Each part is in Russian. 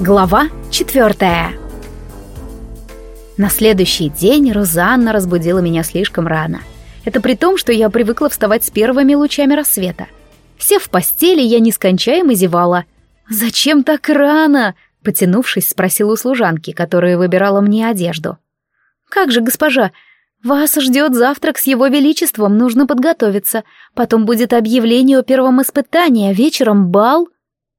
Глава четвертая. На следующий день Розанна разбудила меня слишком рано. Это при том, что я привыкла вставать с первыми лучами рассвета. Сев в постели, я нескончаемо зевала. «Зачем так рано?» — потянувшись, спросила у служанки, которая выбирала мне одежду. «Как же, госпожа, вас ждет завтрак с его величеством, нужно подготовиться. Потом будет объявление о первом испытании, а вечером бал».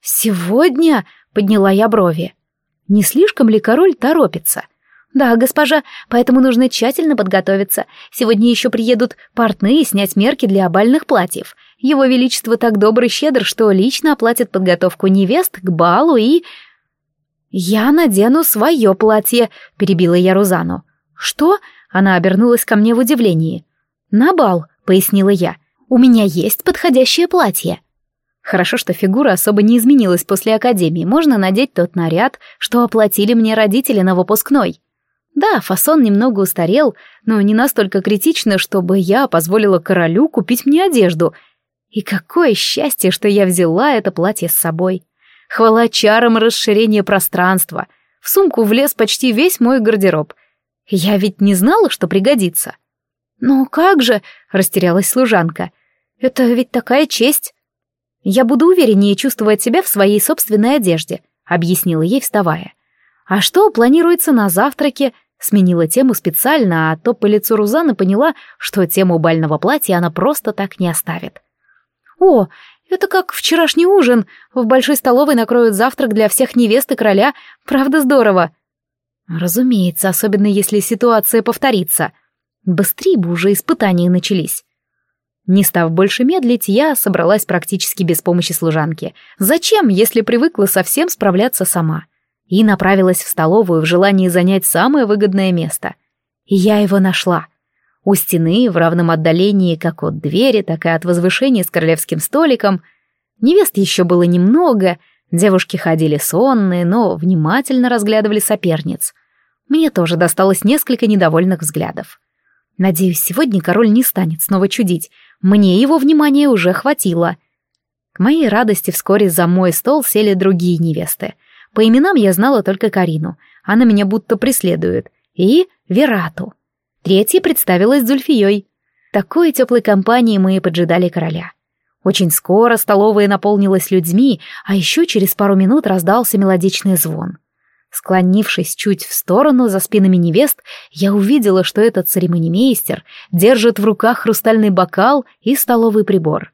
«Сегодня?» Подняла я брови. Не слишком ли король торопится? Да, госпожа, поэтому нужно тщательно подготовиться. Сегодня еще приедут портные снять мерки для бальных платьев. Его Величество так добр и щедр, что лично оплатит подготовку невест к балу и... «Я надену свое платье», — перебила я Рузану. «Что?» — она обернулась ко мне в удивлении. «На бал», — пояснила я. «У меня есть подходящее платье». Хорошо, что фигура особо не изменилась после академии. Можно надеть тот наряд, что оплатили мне родители на выпускной. Да, фасон немного устарел, но не настолько критично, чтобы я позволила королю купить мне одежду. И какое счастье, что я взяла это платье с собой. Хвала чарам расширения пространства. В сумку влез почти весь мой гардероб. Я ведь не знала, что пригодится. «Ну как же?» — растерялась служанка. «Это ведь такая честь!» «Я буду увереннее чувствовать себя в своей собственной одежде», — объяснила ей, вставая. «А что планируется на завтраке?» Сменила тему специально, а то по лицу Рузаны поняла, что тему бального платья она просто так не оставит. «О, это как вчерашний ужин. В большой столовой накроют завтрак для всех невест и короля. Правда здорово?» «Разумеется, особенно если ситуация повторится. Быстрее бы уже испытания начались». Не став больше медлить, я собралась практически без помощи служанки. Зачем, если привыкла совсем справляться сама? И направилась в столовую в желании занять самое выгодное место. И я его нашла. У стены, в равном отдалении как от двери, так и от возвышения с королевским столиком. Невест еще было немного, девушки ходили сонные, но внимательно разглядывали соперниц. Мне тоже досталось несколько недовольных взглядов. Надеюсь, сегодня король не станет снова чудить, мне его внимания уже хватило. К моей радости вскоре за мой стол сели другие невесты. По именам я знала только Карину, она меня будто преследует, и Верату. Третья представилась Зульфией. Такой теплой компании мы и поджидали короля. Очень скоро столовая наполнилась людьми, а еще через пару минут раздался мелодичный звон. Склонившись чуть в сторону за спинами невест, я увидела, что этот церемонимейстер держит в руках хрустальный бокал и столовый прибор.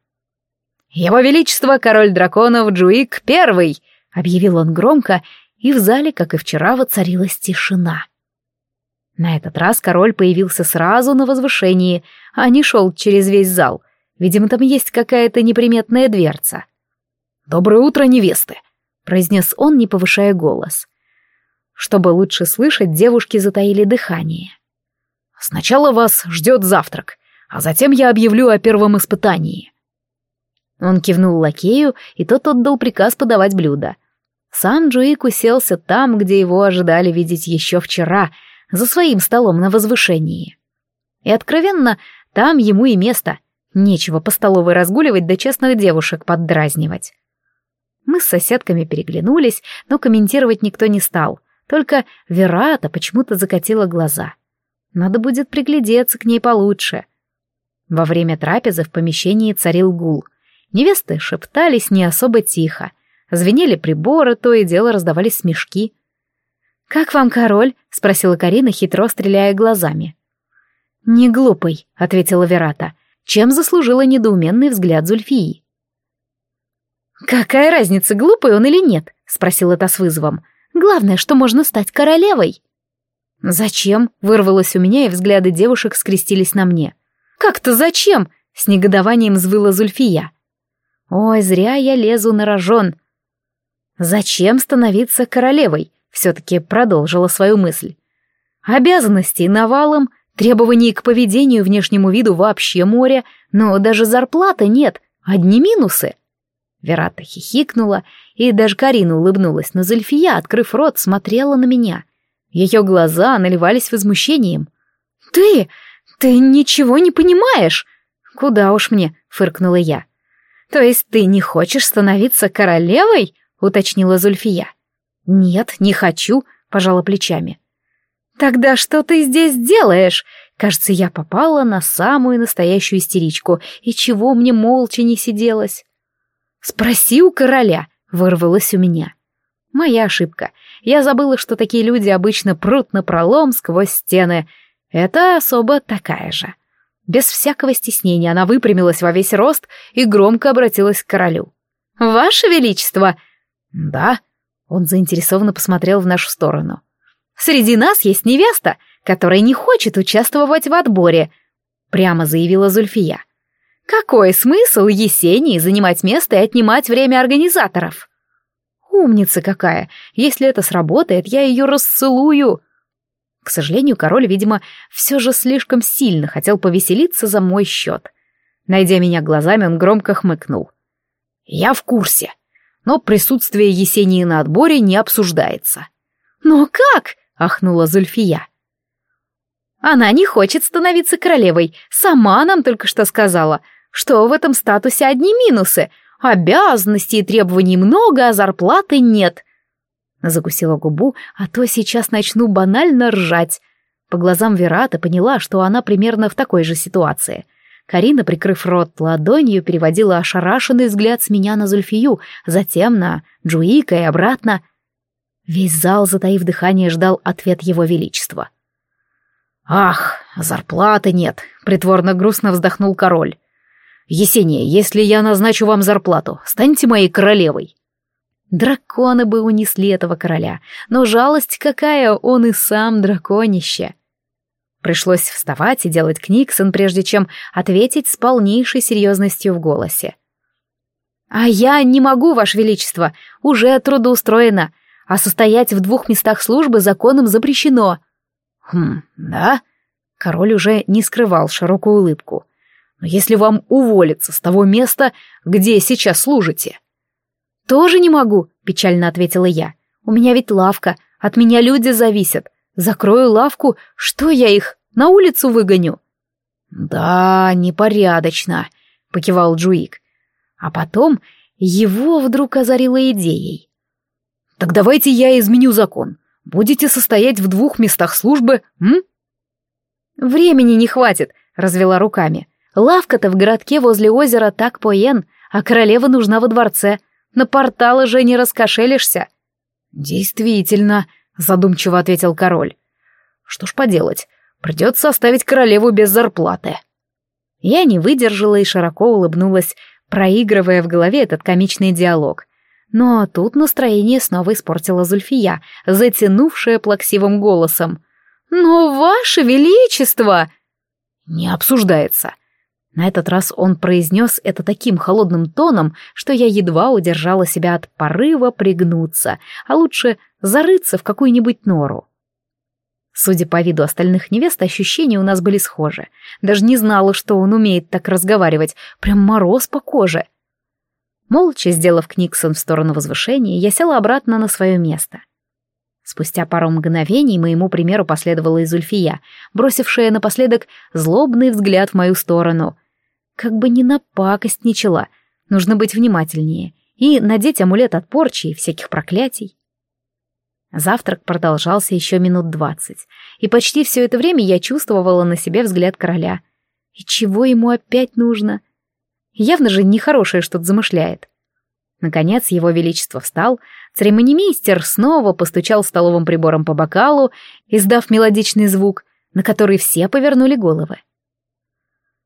«Его Величество, король драконов Джуик Первый!» — объявил он громко, и в зале, как и вчера, воцарилась тишина. На этот раз король появился сразу на возвышении, а не шел через весь зал. Видимо, там есть какая-то неприметная дверца. «Доброе утро, невесты!» — произнес он, не повышая голос. Чтобы лучше слышать, девушки затаили дыхание. «Сначала вас ждет завтрак, а затем я объявлю о первом испытании». Он кивнул лакею, и тот отдал приказ подавать блюда. Сам Джуик уселся там, где его ожидали видеть еще вчера, за своим столом на возвышении. И откровенно, там ему и место. Нечего по столовой разгуливать да честных девушек поддразнивать. Мы с соседками переглянулись, но комментировать никто не стал — только Верата почему-то закатила глаза. Надо будет приглядеться к ней получше. Во время трапезы в помещении царил гул. Невесты шептались не особо тихо. Звенели приборы, то и дело раздавались смешки. «Как вам король?» — спросила Карина, хитро стреляя глазами. «Не глупый», — ответила Верата, чем заслужила недоуменный взгляд Зульфии. «Какая разница, глупый он или нет?» — спросила та с вызовом. Главное, что можно стать королевой. Зачем? Вырвалось у меня, и взгляды девушек скрестились на мне. Как-то зачем? С негодованием взвыла Зульфия. Ой, зря я лезу на рожон. Зачем становиться королевой? Все-таки продолжила свою мысль. Обязанностей навалом, требований к поведению, внешнему виду вообще море, но даже зарплаты нет, одни минусы. Верата хихикнула, и даже Карина улыбнулась, но Зульфия, открыв рот, смотрела на меня. Ее глаза наливались возмущением. «Ты... ты ничего не понимаешь!» «Куда уж мне!» — фыркнула я. «То есть ты не хочешь становиться королевой?» — уточнила Зульфия. Нет, не хочу, пожала плечами. Тогда что ты здесь делаешь? Кажется, я попала на самую настоящую истеричку, и чего мне молча не сиделось? Спроси у короля, вырвалось у меня. Моя ошибка. Я забыла, что такие люди обычно прут на пролом сквозь стены. Это особо такая же. Без всякого стеснения она выпрямилась во весь рост и громко обратилась к королю. «Ваше Величество!» «Да?» Он заинтересованно посмотрел в нашу сторону. «Среди нас есть невеста, которая не хочет участвовать в отборе», прямо заявила Зульфия. «Какой смысл Есении занимать место и отнимать время организаторов?» «Умница какая! Если это сработает, я ее расцелую!» К сожалению, король, видимо, все же слишком сильно хотел повеселиться за мой счет. Найдя меня глазами, он громко хмыкнул. «Я в курсе, но присутствие Есении на отборе не обсуждается». «Но как?» — ахнула Зульфия. «Она не хочет становиться королевой, сама нам только что сказала, что в этом статусе одни минусы, обязанностей и требований много, а зарплаты нет». Закусила губу, а то сейчас начну банально ржать. По глазам Верата поняла, что она примерно в такой же ситуации. Карина, прикрыв рот ладонью, переводила ошарашенный взгляд с меня на Зульфию, затем на Джуика и обратно. Весь зал, затаив дыхание, ждал ответ его величества. «Ах, зарплаты нет», — притворно грустно вздохнул король. «Есения, если я назначу вам зарплату, станьте моей королевой». Драконы бы унесли этого короля, но жалость какая, он и сам драконище. Пришлось вставать и делать книксон, прежде чем ответить с полнейшей серьезностью в голосе. «А я не могу, Ваше Величество, уже трудоустроена, а состоять в двух местах службы законом запрещено». «Хм, да?» Король уже не скрывал широкую улыбку. «Но если вам уволиться с того места, где сейчас служите...» «Тоже не могу», — печально ответила я. «У меня ведь лавка, от меня люди зависят. Закрою лавку, что я их на улицу выгоню?» «Да, непорядочно», — покивал Джуик. А потом его вдруг озарило идеей. «Так давайте я изменю закон. Будете состоять в двух местах службы, м?» «Времени не хватит», — развела руками. «Лавка-то в городке возле озера так поен, а королева нужна во дворце. На порталы же не раскошелишься. Действительно, задумчиво ответил король. Что ж поделать, придется оставить королеву без зарплаты. Я не выдержала и широко улыбнулась, проигрывая в голове этот комичный диалог. Но тут настроение снова испортила Зульфия, затянувшая плаксивым голосом. «Но, ваше величество!» «Не обсуждается. На этот раз он произнес это таким холодным тоном, что я едва удержала себя от порыва пригнуться, а лучше зарыться в какую-нибудь нору. Судя по виду остальных невест, ощущения у нас были схожи. Даже не знала, что он умеет так разговаривать. Прям мороз по коже. Молча сделав Книксон в сторону возвышения, я села обратно на свое место. Спустя пару мгновений моему примеру последовала и Зульфия, бросившая напоследок злобный взгляд в мою сторону. Как бы не напакостничала, нужно быть внимательнее и надеть амулет от порчи и всяких проклятий. Завтрак продолжался еще минут двадцать, и почти все это время я чувствовала на себе взгляд короля. И чего ему опять нужно? Явно же нехорошее что-то замышляет. Наконец его величество встал, церемонимейстер снова постучал столовым прибором по бокалу, издав мелодичный звук, на который все повернули головы.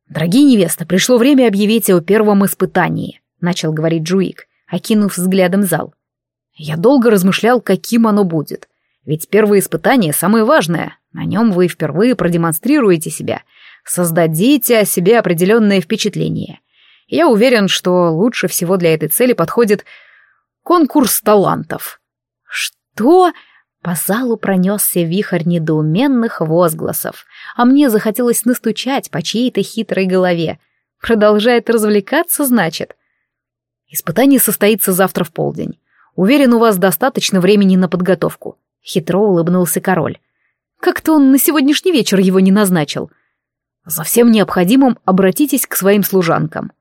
«Дорогие невесты, пришло время объявить о первом испытании», — начал говорить Джуик, окинув взглядом зал. «Я долго размышлял, каким оно будет. Ведь первое испытание самое важное. На нем вы впервые продемонстрируете себя, создадите о себе определенное впечатление. Я уверен, что лучше всего для этой цели подходит конкурс талантов. Что? По залу пронесся вихрь недоуменных возгласов, а мне захотелось настучать по чьей-то хитрой голове. Продолжает развлекаться, значит? Испытание состоится завтра в полдень. Уверен, у вас достаточно времени на подготовку. Хитро улыбнулся король. Как-то он на сегодняшний вечер его не назначил. За всем необходимым обратитесь к своим служанкам.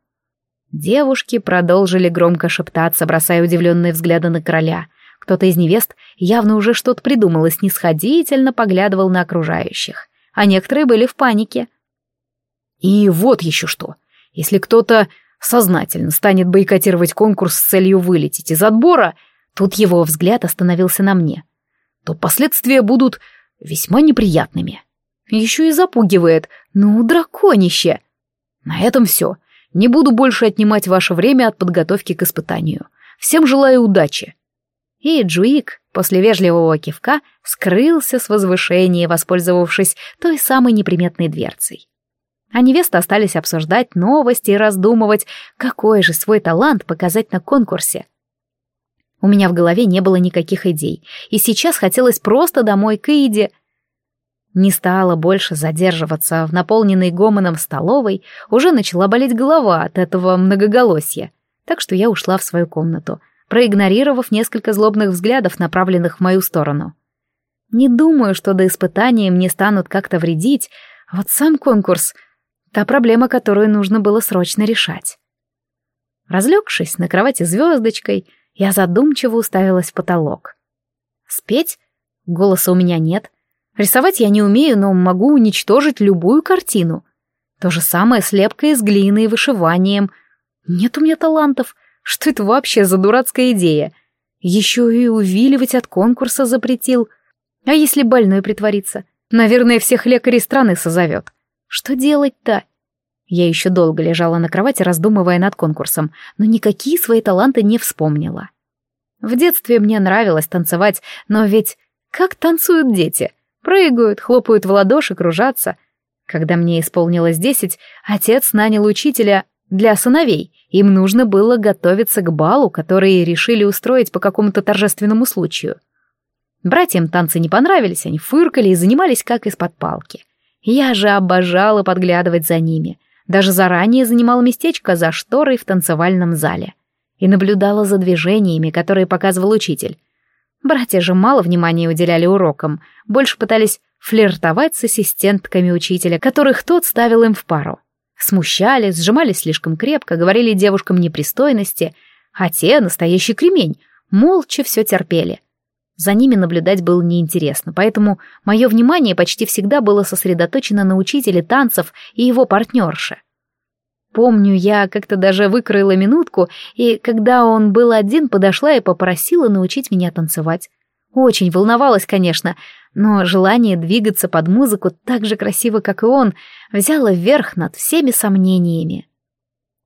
Девушки продолжили громко шептаться, бросая удивленные взгляды на короля. Кто-то из невест явно уже что-то придумал и снисходительно поглядывал на окружающих, а некоторые были в панике. И вот еще что. Если кто-то сознательно станет бойкотировать конкурс с целью вылететь из отбора, тут его взгляд остановился на мне, то последствия будут весьма неприятными. Еще и запугивает. Ну, драконище. На этом все. Не буду больше отнимать ваше время от подготовки к испытанию. Всем желаю удачи. И Джуик, после вежливого кивка, скрылся с возвышения, воспользовавшись той самой неприметной дверцей. А невесты остались обсуждать новости и раздумывать, какой же свой талант показать на конкурсе. У меня в голове не было никаких идей, и сейчас хотелось просто домой к Иде. Не стала больше задерживаться в наполненной гомоном столовой, уже начала болеть голова от этого многоголосья, так что я ушла в свою комнату, проигнорировав несколько злобных взглядов, направленных в мою сторону. Не думаю, что до испытания мне станут как-то вредить, а вот сам конкурс — Та проблема, которую нужно было срочно решать. Разлегшись на кровати звездочкой, я задумчиво уставилась в потолок. Спеть? Голоса у меня нет. Рисовать я не умею, но могу уничтожить любую картину. То же самое с лепкой из глины и вышиванием. Нет у меня талантов. Что это вообще за дурацкая идея? Еще и увиливать от конкурса запретил. А если больной притвориться? Наверное, всех лекарей страны созовет. Что делать-то? Я еще долго лежала на кровати, раздумывая над конкурсом, но никакие свои таланты не вспомнила. В детстве мне нравилось танцевать, но ведь как танцуют дети? Прыгают, хлопают в ладоши, кружатся. Когда мне исполнилось десять, отец нанял учителя для сыновей. Им нужно было готовиться к балу, который решили устроить по какому-то торжественному случаю. Братьям танцы не понравились, они фыркали и занимались как из-под палки. Я же обожала подглядывать за ними. Даже заранее занимала местечко за шторой в танцевальном зале. И наблюдала за движениями, которые показывал учитель. Братья же мало внимания уделяли урокам, больше пытались флиртовать с ассистентками учителя, которых тот ставил им в пару. Смущали, сжимались слишком крепко, говорили девушкам непристойности, а те, настоящий кремень, молча все терпели. За ними наблюдать было неинтересно, поэтому мое внимание почти всегда было сосредоточено на учителе танцев и его партнерше. Помню, я как-то даже выкроила минутку, и когда он был один, подошла и попросила научить меня танцевать. Очень волновалась, конечно, но желание двигаться под музыку так же красиво, как и он, взяло верх над всеми сомнениями.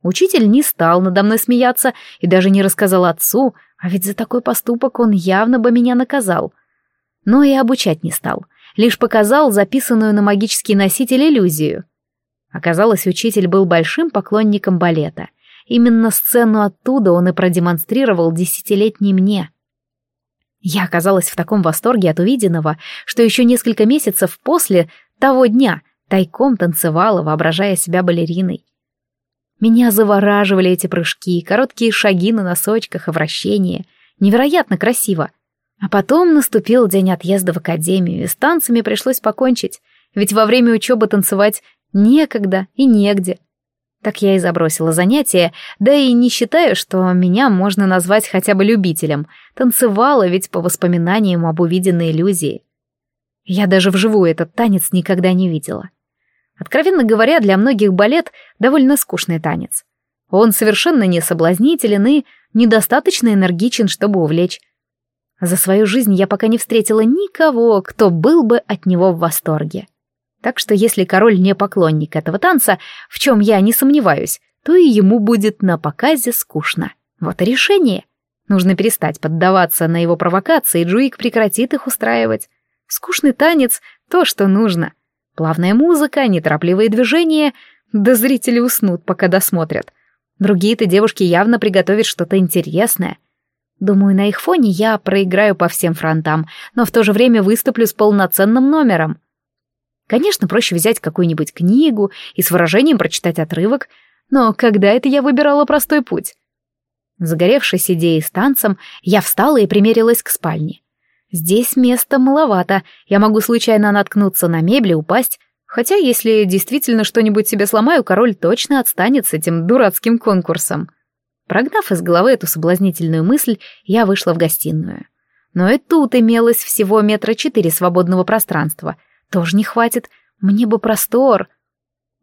Учитель не стал надо мной смеяться и даже не рассказал отцу, а ведь за такой поступок он явно бы меня наказал. Но и обучать не стал, лишь показал записанную на магический носитель иллюзию. Оказалось, учитель был большим поклонником балета. Именно сцену оттуда он и продемонстрировал десятилетней мне. Я оказалась в таком восторге от увиденного, что еще несколько месяцев после того дня тайком танцевала, воображая себя балериной. Меня завораживали эти прыжки, короткие шаги на носочках и вращения. Невероятно красиво. А потом наступил день отъезда в академию, и с танцами пришлось покончить, ведь во время учебы танцевать некогда и негде. Так я и забросила занятия, да и не считаю, что меня можно назвать хотя бы любителем. Танцевала ведь по воспоминаниям об увиденной иллюзии. Я даже вживую этот танец никогда не видела. Откровенно говоря, для многих балет — довольно скучный танец. Он совершенно не соблазнителен и недостаточно энергичен, чтобы увлечь. За свою жизнь я пока не встретила никого, кто был бы от него в восторге. Так что если король не поклонник этого танца, в чем я не сомневаюсь, то и ему будет на показе скучно. Вот и решение. Нужно перестать поддаваться на его провокации, и Джуик прекратит их устраивать. Скучный танец — то, что нужно. Плавная музыка, неторопливые движения, да зрители уснут, пока досмотрят. Другие-то девушки явно приготовят что-то интересное. Думаю, на их фоне я проиграю по всем фронтам, но в то же время выступлю с полноценным номером. Конечно, проще взять какую-нибудь книгу и с выражением прочитать отрывок, но когда это я выбирала простой путь? Загоревшись идеей с танцем, я встала и примерилась к спальне. Здесь места маловато, я могу случайно наткнуться на мебель и упасть, хотя если действительно что-нибудь себе сломаю, король точно отстанет с этим дурацким конкурсом. Прогнав из головы эту соблазнительную мысль, я вышла в гостиную. Но и тут имелось всего метра четыре свободного пространства. Тоже не хватит, мне бы простор.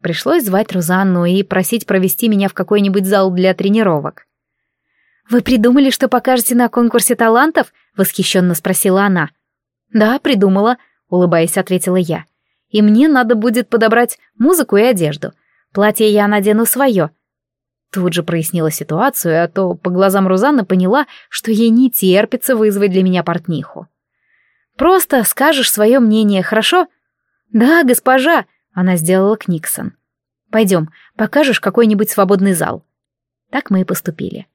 Пришлось звать Рузанну и просить провести меня в какой-нибудь зал для тренировок. «Вы придумали, что покажете на конкурсе талантов?» — восхищенно спросила она. «Да, придумала», — улыбаясь, ответила я. «И мне надо будет подобрать музыку и одежду. Платье я надену свое». Тут же прояснила ситуацию, а то по глазам Рузанны поняла, что ей не терпится вызвать для меня портниху. «Просто скажешь свое мнение, хорошо?» «Да, госпожа», — она сделала Книксон. «Пойдем, покажешь какой-нибудь свободный зал». Так мы и поступили.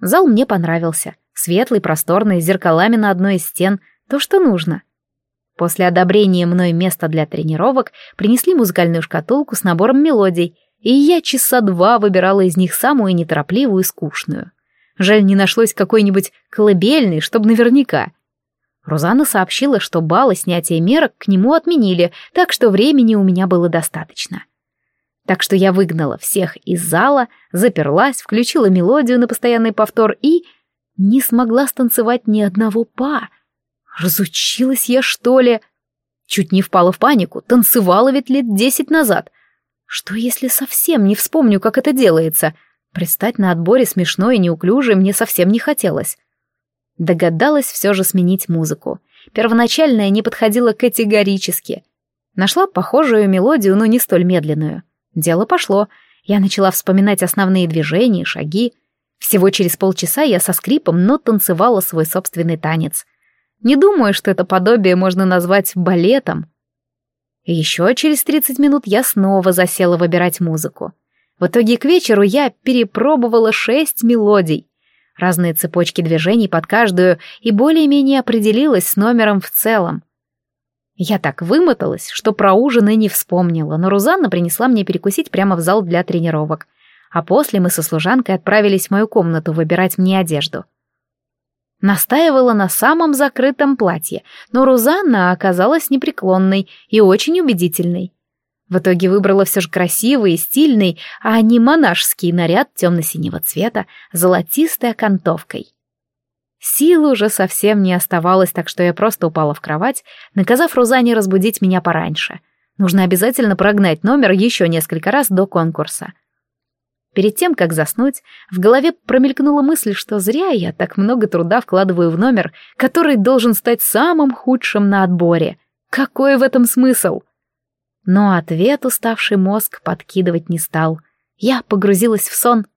Зал мне понравился. Светлый, просторный, с зеркалами на одной из стен. То, что нужно. После одобрения мной места для тренировок принесли музыкальную шкатулку с набором мелодий, и я часа два выбирала из них самую неторопливую и скучную. Жаль, не нашлось какой-нибудь колыбельной, чтобы наверняка. Рузанна сообщила, что баллы снятия мерок к нему отменили, так что времени у меня было достаточно. Так что я выгнала всех из зала, заперлась, включила мелодию на постоянный повтор и... не смогла станцевать ни одного па. Разучилась я, что ли? Чуть не впала в панику, танцевала ведь лет десять назад. Что если совсем не вспомню, как это делается? Пристать на отборе смешно и неуклюже мне совсем не хотелось. Догадалась все же сменить музыку. Первоначальная не подходила категорически. Нашла похожую мелодию, но не столь медленную. Дело пошло. Я начала вспоминать основные движения, шаги. Всего через полчаса я со скрипом, но танцевала свой собственный танец. Не думаю, что это подобие можно назвать балетом. Еще через 30 минут я снова засела выбирать музыку. В итоге к вечеру я перепробовала шесть мелодий. Разные цепочки движений под каждую и более-менее определилась с номером в целом. Я так вымоталась, что про ужин и не вспомнила, но Рузанна принесла мне перекусить прямо в зал для тренировок. А после мы со служанкой отправились в мою комнату выбирать мне одежду. Настаивала на самом закрытом платье, но Рузанна оказалась непреклонной и очень убедительной. В итоге выбрала все же красивый и стильный, а не монашеский наряд темно-синего цвета с золотистой окантовкой. Силы уже совсем не оставалось, так что я просто упала в кровать, наказав Рузане разбудить меня пораньше. Нужно обязательно прогнать номер еще несколько раз до конкурса. Перед тем, как заснуть, в голове промелькнула мысль, что зря я так много труда вкладываю в номер, который должен стать самым худшим на отборе. Какой в этом смысл? Но ответ уставший мозг подкидывать не стал. Я погрузилась в сон —